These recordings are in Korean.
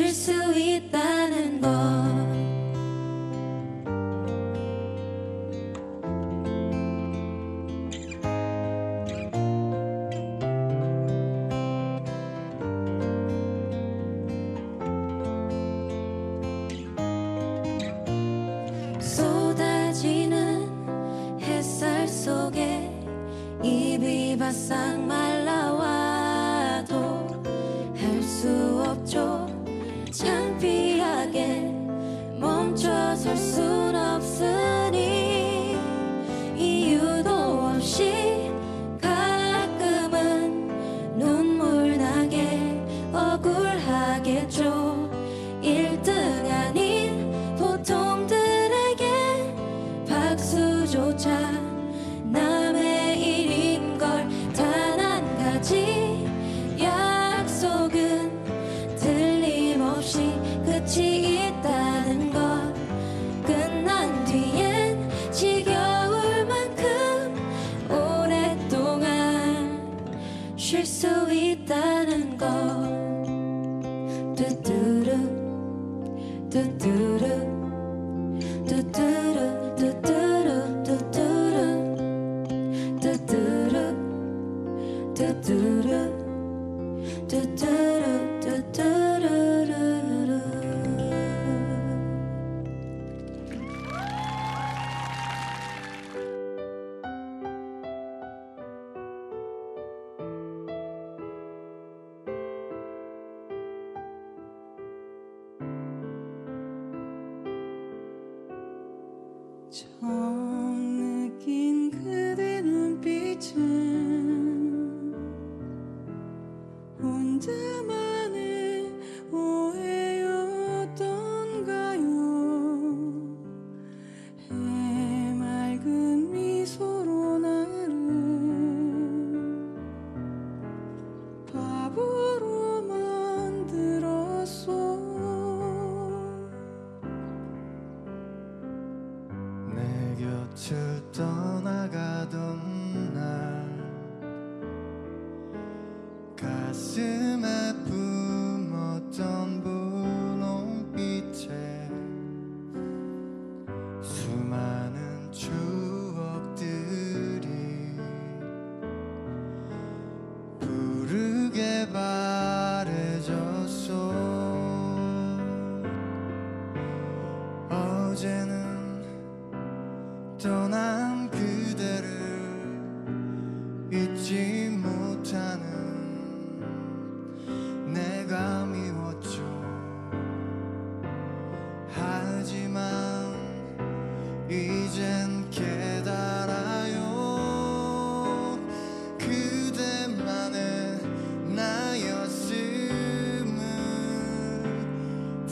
쉴 수 있다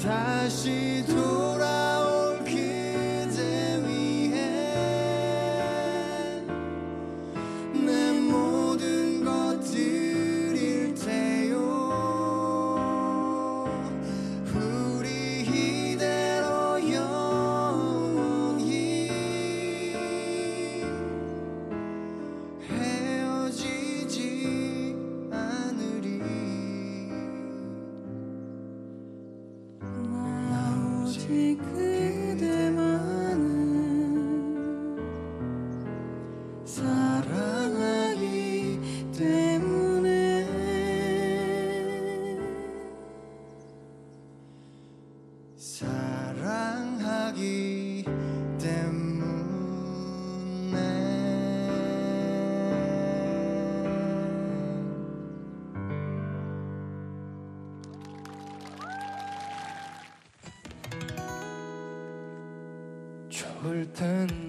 다시 돌아 ten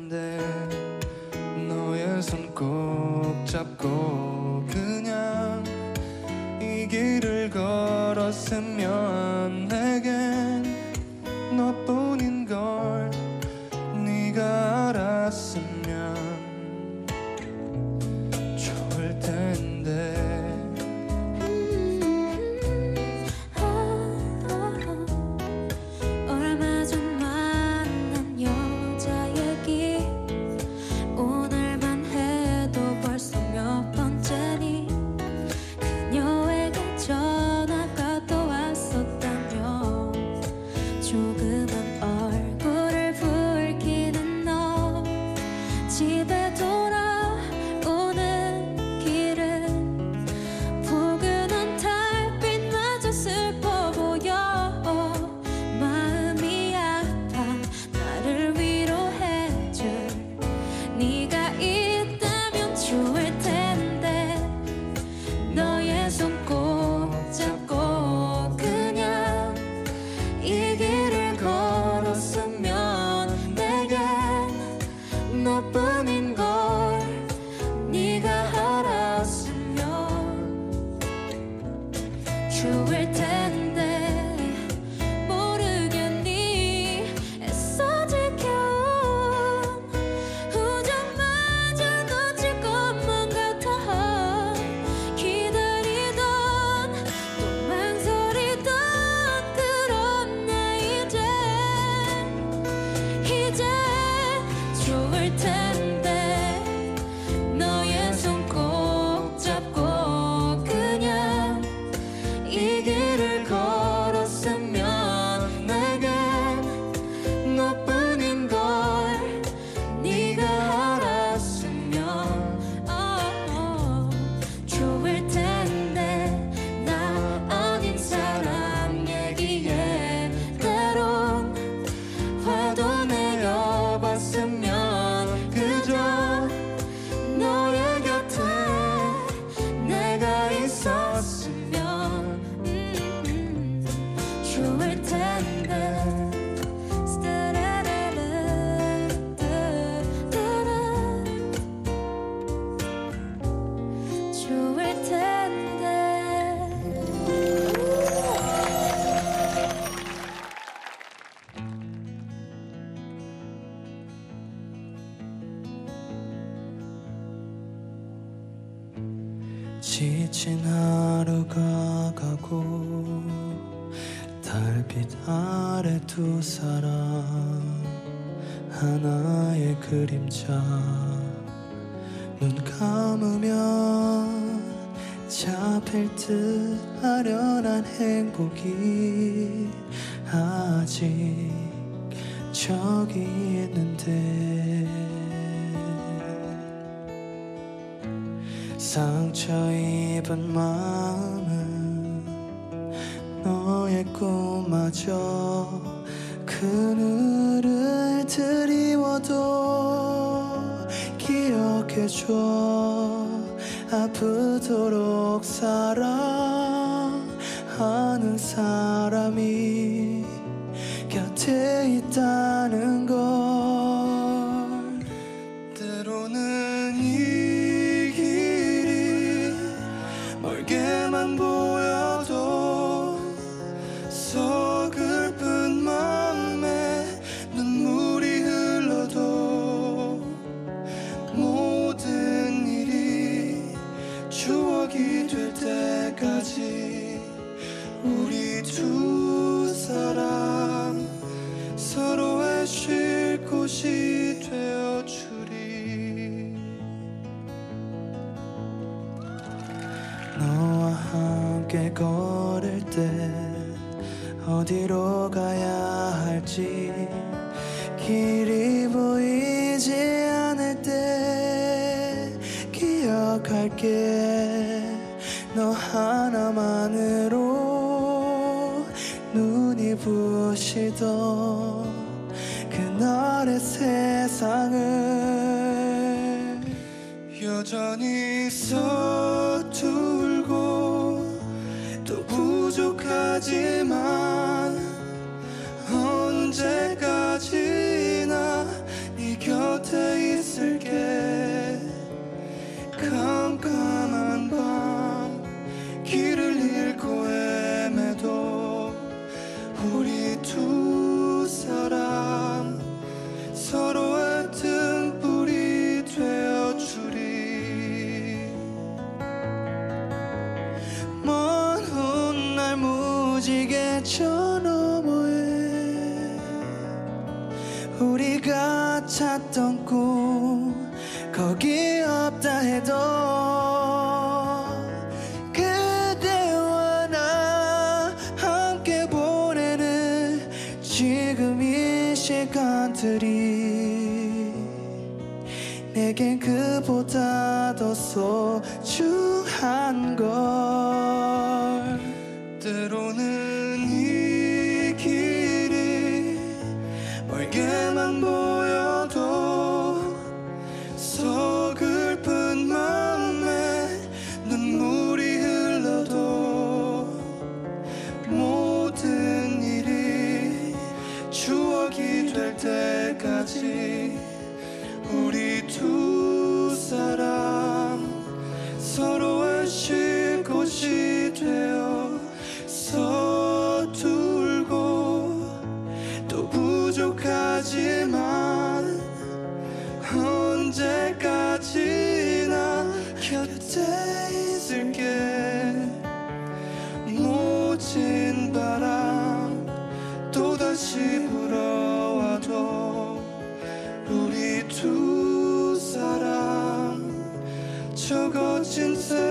상처 입은 마음은 너의 꿈마저 그늘을 드리워도 기억해줘. 아프도록 사랑하는 사람 어디로 가야 할지. 길이 보이지 않을 때 기억할게. 너 하나만으로 눈이 부시던 그날의 세상을 여전히 서툴고 또 부족하지만 언제까지나 네 곁에 있을게. 캄캄 거기 없다 해도 그대와 나 함께 보내는 지금 이 시간들이 내겐 그보다 더 소중한 것. forgotten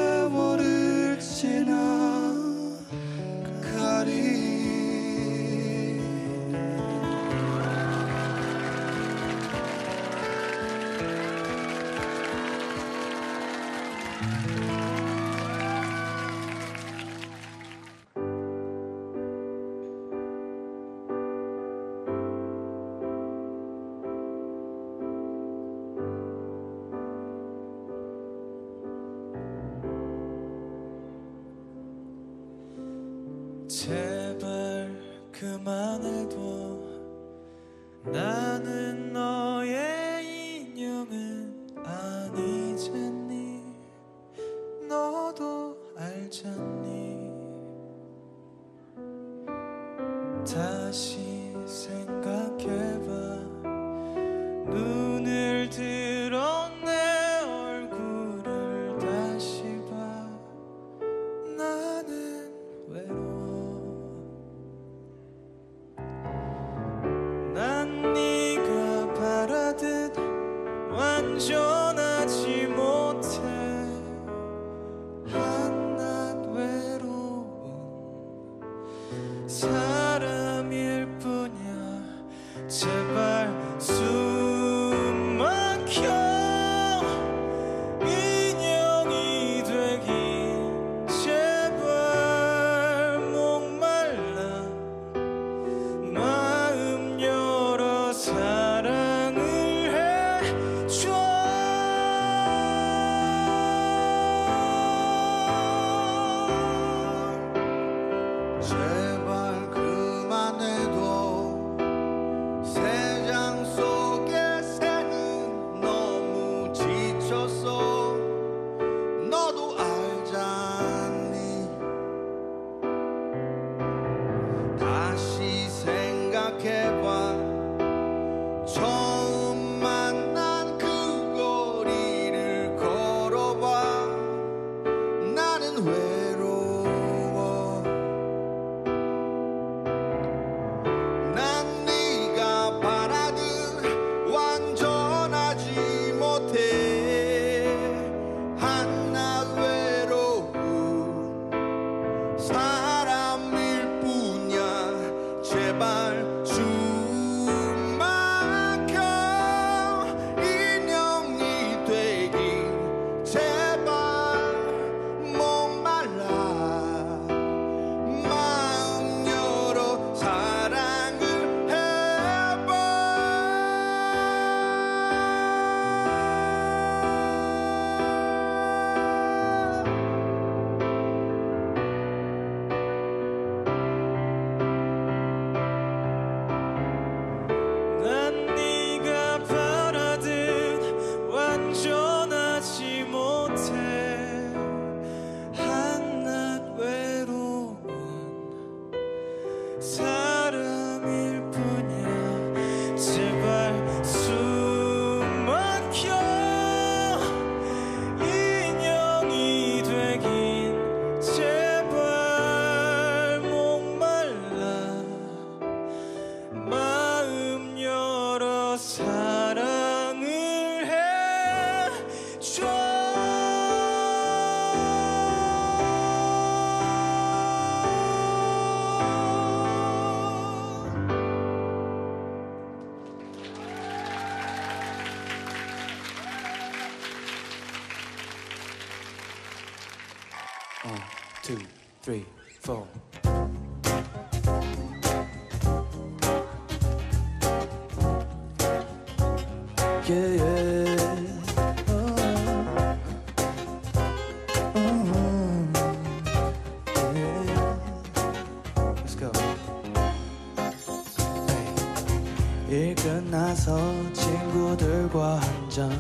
나서 친구들과 한잔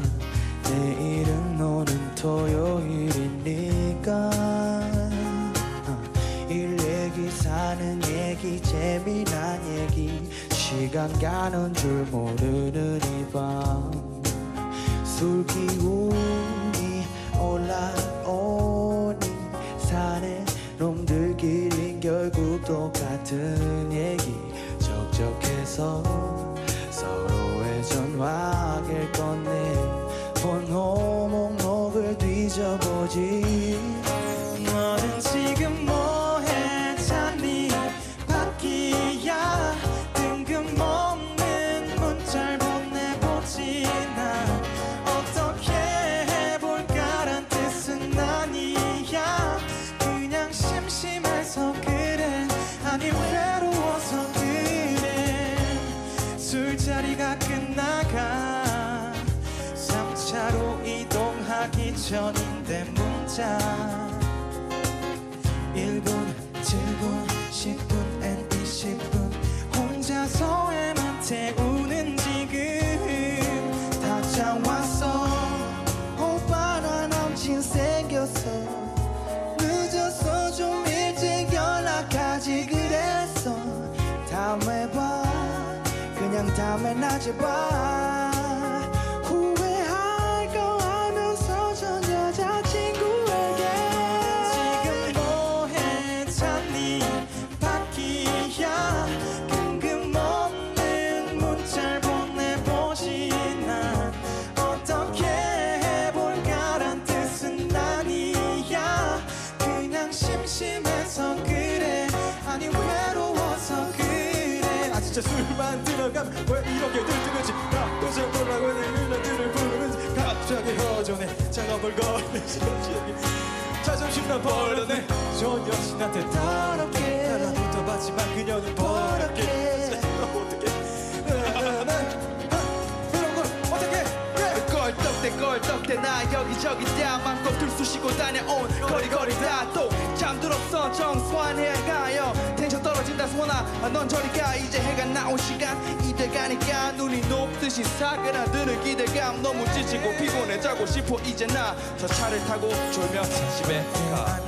내일은 노는 토요일이니까. 어, 일 얘기 사는 얘기 재미난 얘기 시간 가는 줄 모르는 이 밤 술 기운이 올라오니 산에 놈들끼린 결국 똑같은 얘기. 적적해서 전화기를 꺼내 번호 목록을 뒤져보지 전인데 문자. 1분, 7분, 10분, and 20분. 혼자서 애만 태우는 지금. 답장 왔어. 오빠 나 남친 생겼어. 늦었어 좀 일찍 연락하지 그랬어. 다음에 봐. 그냥 다음에 낮에 봐 들어가면 왜 이렇게 들뜨는지. 나도 잘 몰라 왜 누나들을 부르는지. 갑자기 허전해. 장갑을 걸리지 자존심 난 버렸네. 좋은 여친한테 더럽게. 달라붙어봤지만 그녀는 버럽게. 어떻게 그런 걸 어떻게 껄떡대 껄떡대. 나 여기저기 다 맘껏 들쑤시고 다녀온. 거리거리 다또 잠들었어. 정수환해 가요. 텐션 떨어진다 소나 아, 넌 저리 가. 이제 해가 나온 시간. 이대 가니까 눈이 높듯이 사그라드는 기대감. 너무 지치고 피곤해 자고 싶어. 이제 나 저 차를 타고 졸며 집에 가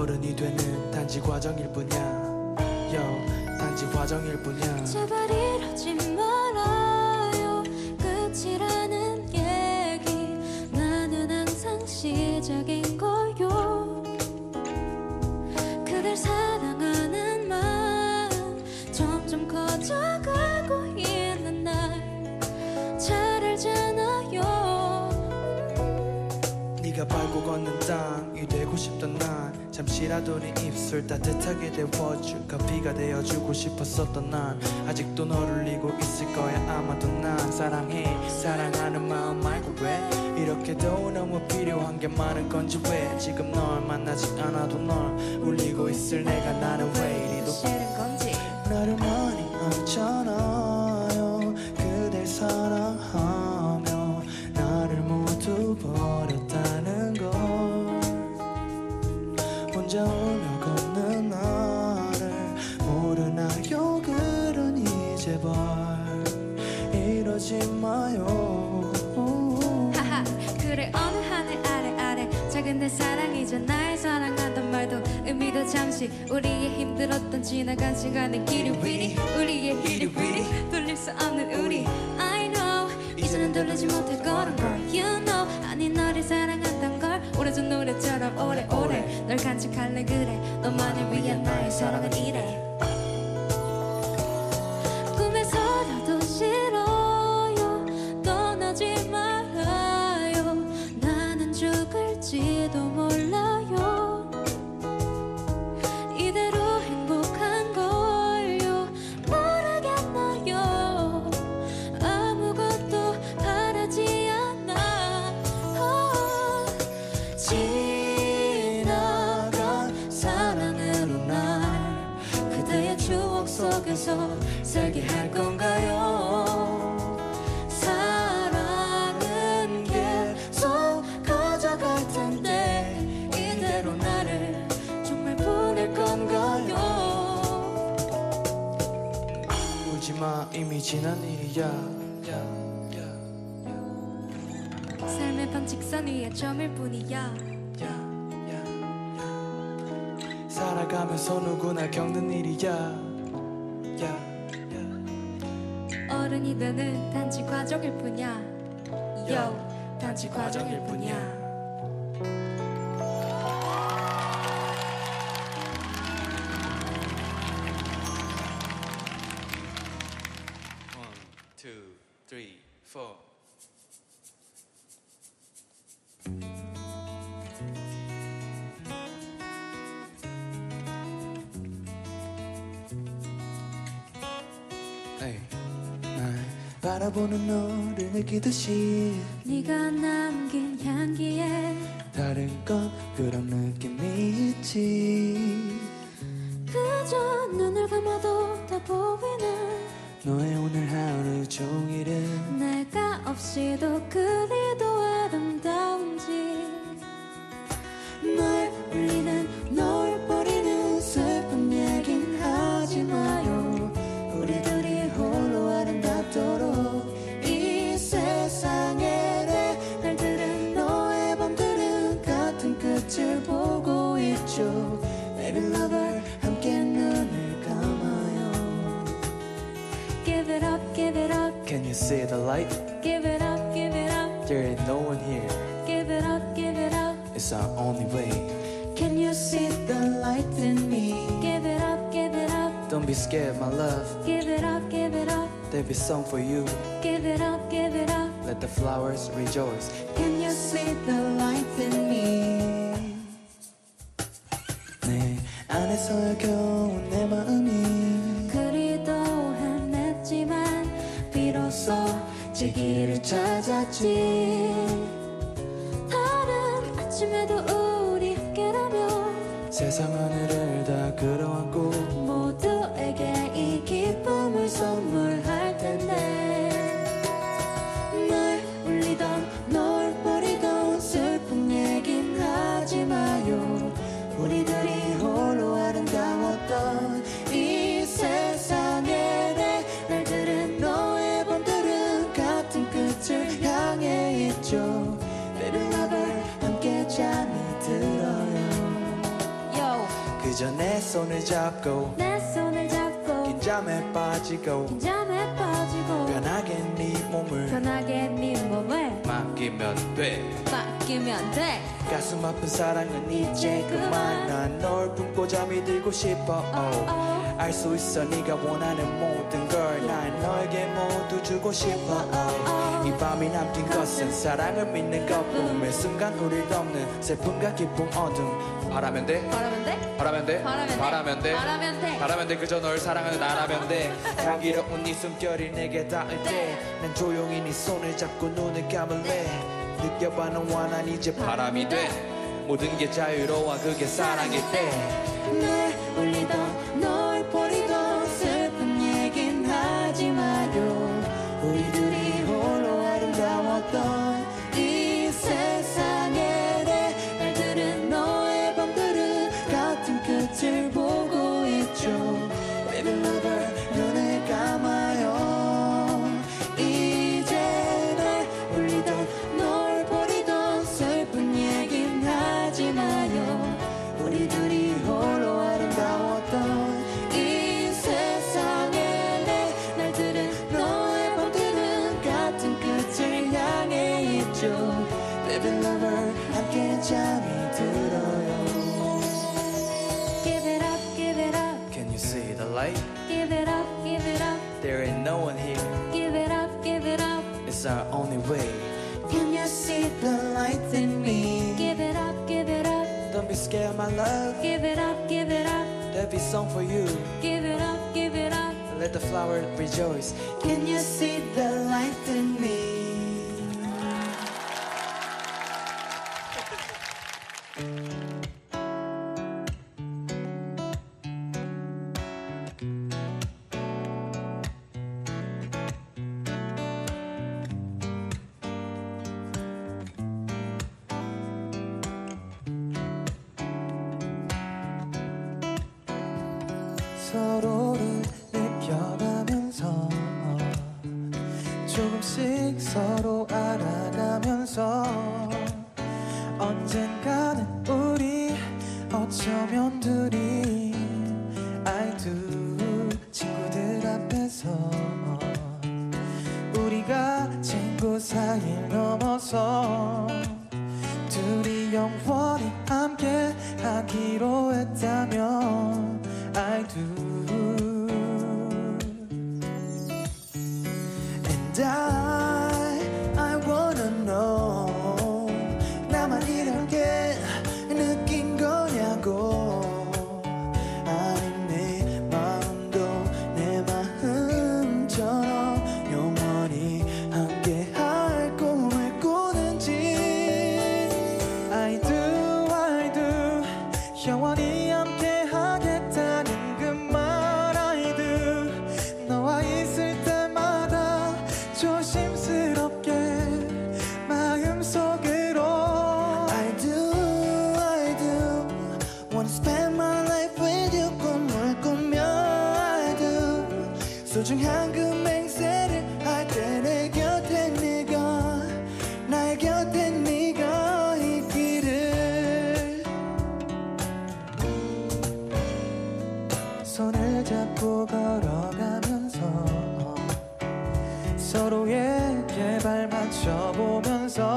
어른이 되는 단지 과정일 뿐이야. Yo, 단지 과정일 뿐이야. 제발 이러지 말아요. 끝이라는 얘기. 나는 항상 시작인 거요. 그댈 사랑하는 마음 점점 커져가고 있는 날잘 알잖아요. 네가 밟고 걷는 땅이 되고 싶던 날. 잠시라도 네 입술 따뜻하게 데워줄 커피가 되어주고 싶었었던 난 아직도 너를 잊고 있을 거야. 아마도 난 사랑해. 사랑하는 마음 말고 왜? 이렇게도 너무 필요한 게 많은 건지 왜? 지금 널 만나지 않아도 널 울리고 있을 내가 나는 왜 이리도 싫은 건지. 나를 많이 알잖 이러지 마요. 하하 그래 어느 하늘 아래 아래 작은 내 사랑이자 나의 사랑한단 말도 의미도 잠시 우리의 힘들었던 지나간 시간의 길이 위리 우리의 길이 위리 돌릴 수 없는 우리. I know 이제는 돌리지 못할 거란 걸 You know 아니 너를 사랑한단 걸. 오래전 노래처럼 오래오래. 널 간직할래 그래. 너만을 위한 나의 사랑은 이래 이미 지난 일이야 삶의 반 직선 위에 점일 뿐이야. 살아가면서 누구나 겪는 일이야 야. 어른이 되는 단지 과정일 뿐이야 Yo 단지 과정일 뿐이야 바라보는 너를 느끼듯이 네가 남긴 향기에 다른 건 그런 느낌이 있지. 그저 눈을 감아도 다 보이는 너의 오늘 하루 종일은 내가 없이도 그리 Can you see the light? give it up, give it up There ain't no one here Give it up, give it up It's our only way Can you see the light in me? Give it up, give it up Don't be scared my love Give it up, give it up There'll be song for you Give it up, give it up Let the flowers rejoice. Can you see the light in me? 내 안에서야 겨우 내 마음 제 길을 찾았지. 다른 아침에도 우리 함께라면 세상 하늘을 손을 잡고 내 손을 잡고 긴 잠에 빠지고 긴장에 빠지고 편하게 네 몸을 편하게 네 몸을 맡기면 돼. 맡기면 돼. 가슴 아픈 사랑은 이제 그만. 난 널 품고 잠이 들고 싶어. oh. 감사 알 수 있어. 네가 원하는 모든 걸 난 너에게 모두 주고 싶어. 이 밤이 남긴 것은 사랑을 믿는 것뿐. 매 순간 우릴 덮는 슬픔과 기쁨 어둠. 바라면 돼? 바라면 돼? 바라면 돼? 바라면 돼? 바라면 돼? 바라면 돼? 그저 널 사랑하는 나라면 돼. 향기로운 네 숨결이 내게 닿을 때난 네. 조용히 네 손을 잡고 눈을 감을래 네. 느껴봐는 원한 이제 바람이 돼. 모든 게 자유로워. 그게 사랑일 때 날 울리던 song for you. Give it up, give it up. Let the flower rejoice. Can you see the 둘이 영원히 함께 하기로 했다면 I do. 손을 잡고 걸어가면서 서로에게 발 맞춰보면서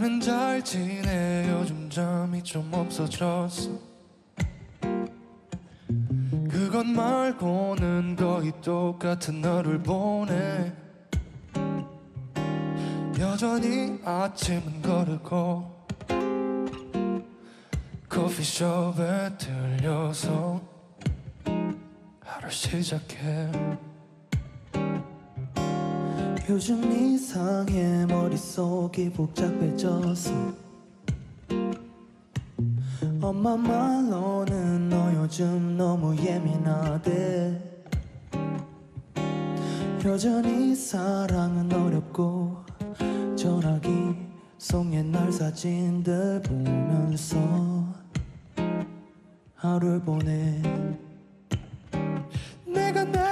나는 잘 지내 요즘 잠이 좀 없어졌어. 그것 말고는 거의 똑같은 너를 보내. 여전히 아침은 거르고 커피숍에 들려서 하루 시작해 요즘 이상해 머릿속이 복잡해졌어 엄마 말로는 너 요즘 너무 예민하대. 여전히 사랑은 어렵고 전화기 속 옛날 사진들 보면서 하루를 보내. 내가 나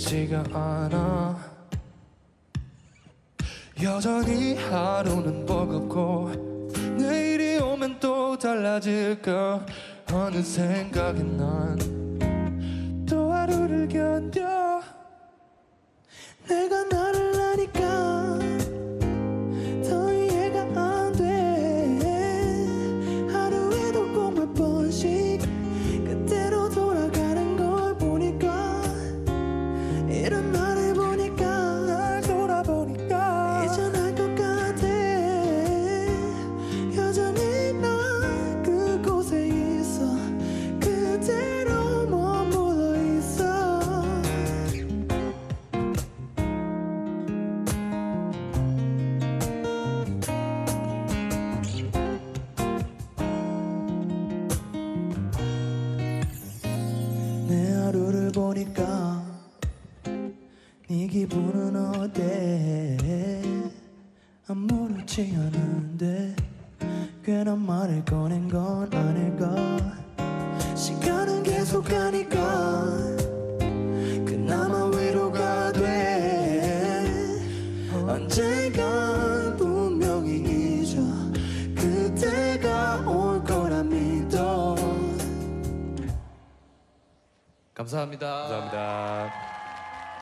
재밌지가 않아 여전히 하루는 버겁고 내일이 오면 또 달라질까? 하는 생각에 난 또 하루를 견뎌